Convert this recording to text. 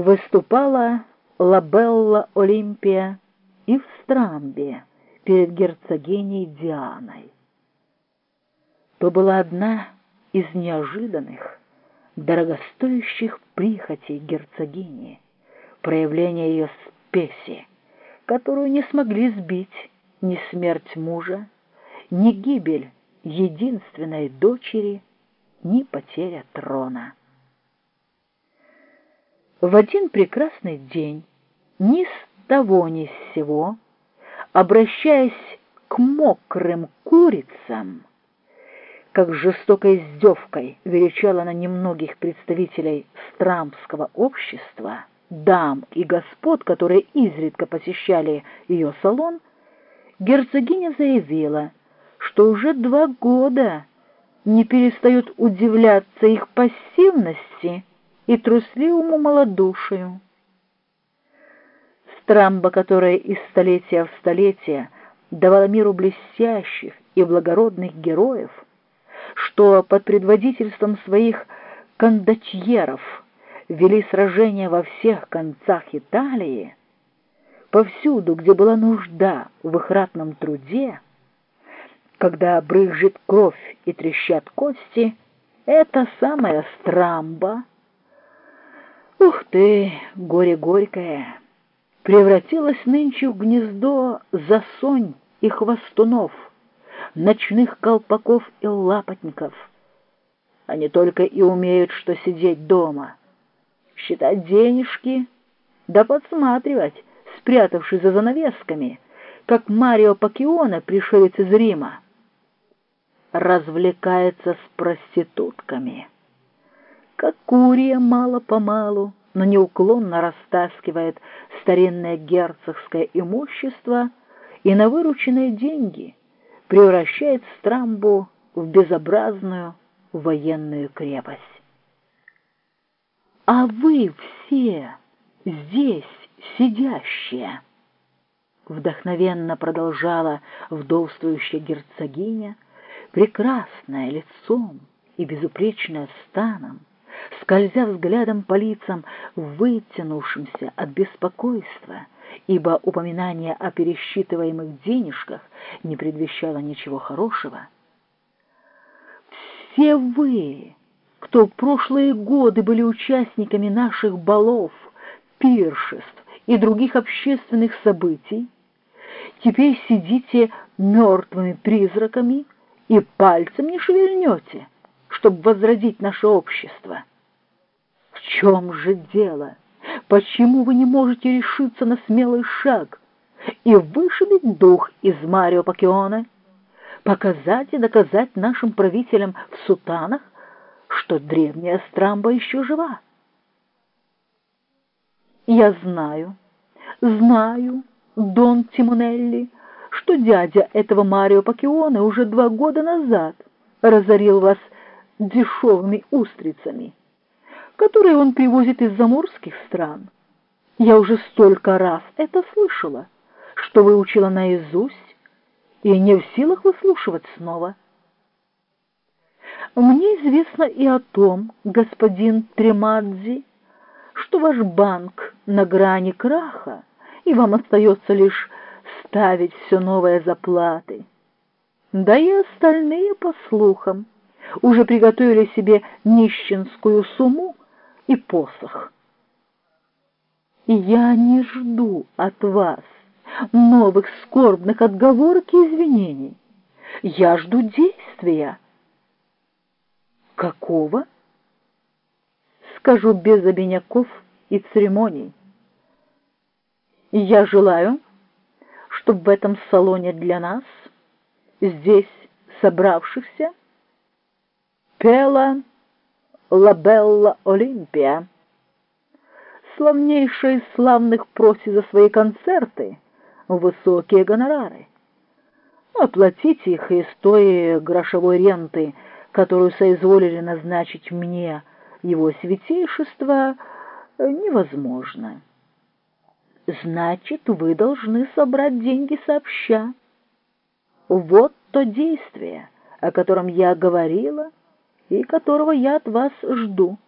выступала Лабелла Олимпия и в Страмбе перед герцогиней Дианой. То была одна из неожиданных, дорогостоящих прихотей герцогини, проявление ее спеси, которую не смогли сбить ни смерть мужа, ни гибель единственной дочери, ни потеря трона. В один прекрасный день ни с того ни с сего, обращаясь к мокрым курицам, как жестокой издевкой величала она немногих представителей страмского общества, дам и господ, которые изредка посещали ее салон, герцогиня заявила, что уже два года не перестают удивляться их пассивности и трусливому малодушию. Страмба, которая из столетия в столетие давала миру блестящих и благородных героев, что под предводительством своих кондотьеров вели сражения во всех концах Италии, повсюду, где была нужда в их ратном труде, когда брызжет кровь и трещат кости, это самая страмба — Ух ты, горе горькое! Превратилось нынче в гнездо засонь и хвостунов, ночных колпаков и лапотников. Они только и умеют, что сидеть дома, считать денежки, да подсматривать, спрятавшись за занавесками, как Марио Пакиона, пришелец из Рима, развлекается с проститутками» как курия мало-помалу, но неуклонно растаскивает старинное герцогское имущество и на вырученные деньги превращает Страмбу в безобразную военную крепость. А вы все здесь сидящие, вдохновенно продолжала вдовствующая герцогиня, прекрасная лицом и безупречная станом, скользя взглядом по лицам, вытянувшимся от беспокойства, ибо упоминание о пересчитываемых денежках не предвещало ничего хорошего. Все вы, кто в прошлые годы были участниками наших балов, пиршеств и других общественных событий, теперь сидите мертвыми призраками и пальцем не шевельнете, чтобы возродить наше общество. В чем же дело? Почему вы не можете решиться на смелый шаг и вышибить дух из Марио Пакиона, показать и доказать нашим правителям в сутанах, что древняя Страмба еще жива? Я знаю, знаю, Дон Тимонелли, что дядя этого Марио Пакиона уже два года назад разорил вас дешевыми устрицами которые он привозит из заморских стран. Я уже столько раз это слышала, что выучила наизусть и не в силах выслушивать снова. Мне известно и о том, господин Тремадзи, что ваш банк на грани краха, и вам остается лишь ставить все новые заплаты. Да и остальные, по слухам, уже приготовили себе нищенскую сумму, и посох. я не жду от вас новых скорбных отговорок и извинений. Я жду действия. Какого? Скажу без обиняков и церемоний. Я желаю, чтобы в этом салоне для нас, здесь собравшихся, пела Лабелла Олимпия. Славнейшая из славных просит за свои концерты высокие гонорары. Оплатить их из той грошовой ренты, которую соизволили назначить мне его святейшество, невозможно. Значит, вы должны собрать деньги сообща. Вот то действие, о котором я говорила, и которого я от вас жду.